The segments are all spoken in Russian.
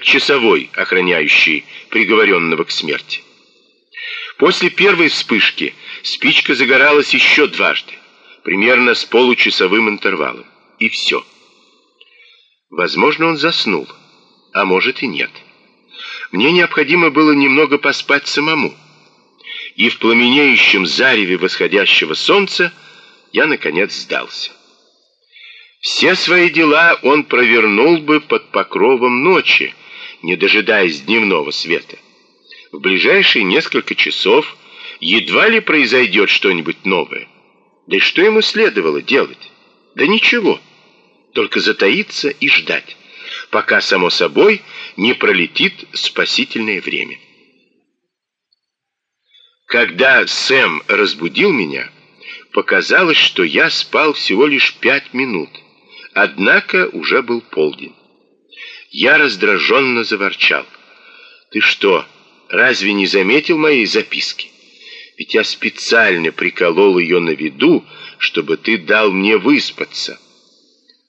как часовой, охраняющий приговоренного к смерти. После первой вспышки спичка загоралась еще дважды, примерно с получасовым интервалом. И все. Возможно, он заснул, а может и нет. Мне необходимо было немного поспать самому. И в пламенеющем зареве восходящего солнца я, наконец, сдался. Все свои дела он провернул бы под покровом ночи, не дожидаясь дневного света. В ближайшие несколько часов едва ли произойдет что-нибудь новое. Да и что ему следовало делать? Да ничего, только затаиться и ждать, пока, само собой, не пролетит спасительное время. Когда Сэм разбудил меня, показалось, что я спал всего лишь пять минут, однако уже был полдень. Я раздраженно заворчал. «Ты что, разве не заметил моей записки? Ведь я специально приколол ее на виду, чтобы ты дал мне выспаться».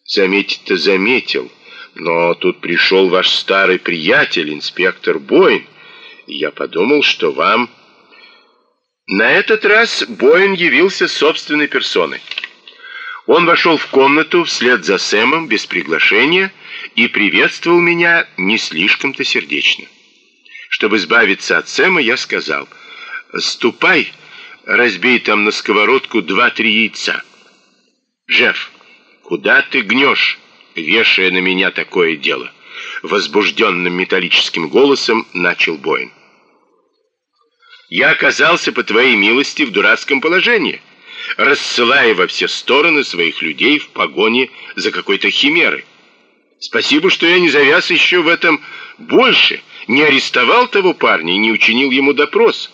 «Заметить-то заметил, но тут пришел ваш старый приятель, инспектор Бойн, и я подумал, что вам...» На этот раз Бойн явился собственной персоной. Он вошел в комнату вслед за Сэмом без приглашения и приветствовал меня не слишком-то сердечно. Чтобы избавиться от Сэма, я сказал, «Ступай, разбей там на сковородку два-три яйца». «Джефф, куда ты гнешь, вешая на меня такое дело?» Возбужденным металлическим голосом начал Бойн. «Я оказался, по твоей милости, в дурацком положении» рассылая во все стороны своих людей в погоне за какой-то химерой. Спасибо, что я не завяз еще в этом больше, не арестовал того парня и не учинил ему допрос.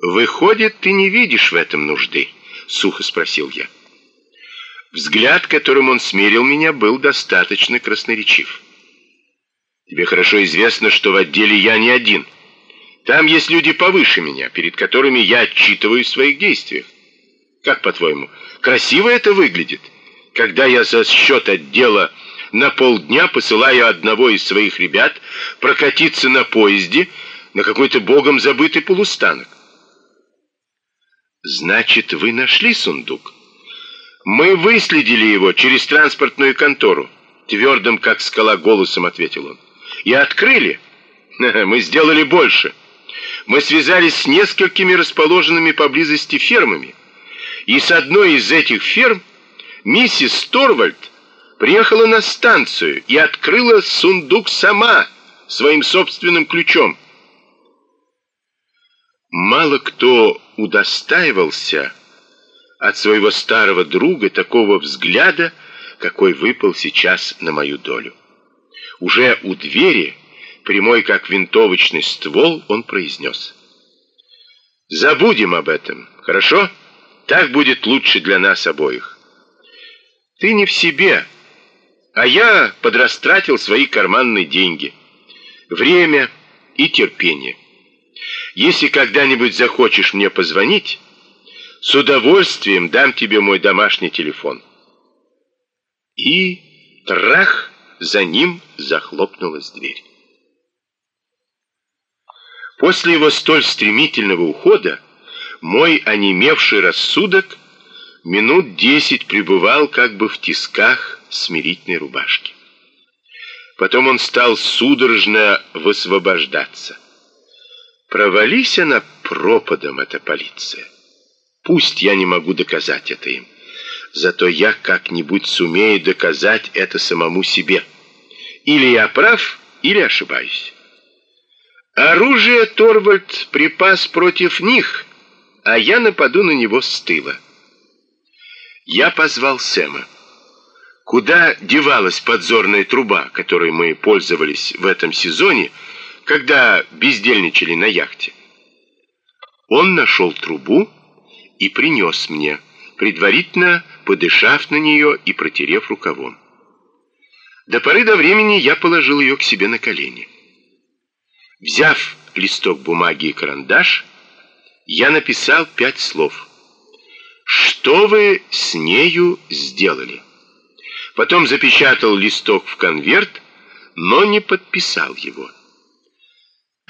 «Выходит, ты не видишь в этом нужды?» — сухо спросил я. Взгляд, которым он смерил меня, был достаточно красноречив. «Тебе хорошо известно, что в отделе я не один». Там есть люди повыше меня, перед которыми я отчитываюсь в своих действиях. Как, по-твоему, красиво это выглядит, когда я за счет отдела на полдня посылаю одного из своих ребят прокатиться на поезде на какой-то богом забытый полустанок? Значит, вы нашли сундук? Мы выследили его через транспортную контору, твердым, как скала, голосом ответил он. И открыли. Мы сделали больше мы связались с несколькими расположенными поблизости фермами, и с одной из этих ферм миссис Торвальд приехала на станцию и открыла сундук сама своим собственным ключом. Мало кто удостаивался от своего старого друга такого взгляда, какой выпал сейчас на мою долю. Уже у двери прямой как винтовочный ствол, он произнес. «Забудем об этом, хорошо? Так будет лучше для нас обоих. Ты не в себе, а я подрастратил свои карманные деньги, время и терпение. Если когда-нибудь захочешь мне позвонить, с удовольствием дам тебе мой домашний телефон». И трах, за ним захлопнулась дверь. После его столь стремительного ухода мой онемевший рассудок минут десять пребывал как бы в тисках смирительной рубашки. Потом он стал судорожно высвобождаться. Провались она пропадом, эта полиция. Пусть я не могу доказать это им, зато я как-нибудь сумею доказать это самому себе. Или я прав, или ошибаюсь. Оружие Торвальд припас против них, а я нападу на него с тыла. Я позвал Сэма. Куда девалась подзорная труба, которой мы пользовались в этом сезоне, когда бездельничали на яхте? Он нашел трубу и принес мне, предварительно подышав на нее и протерев рукавом. До поры до времени я положил ее к себе на колени. Взяв листок бумаги и карандаш, я написал пять слов. «Что вы с нею сделали?» Потом запечатал листок в конверт, но не подписал его.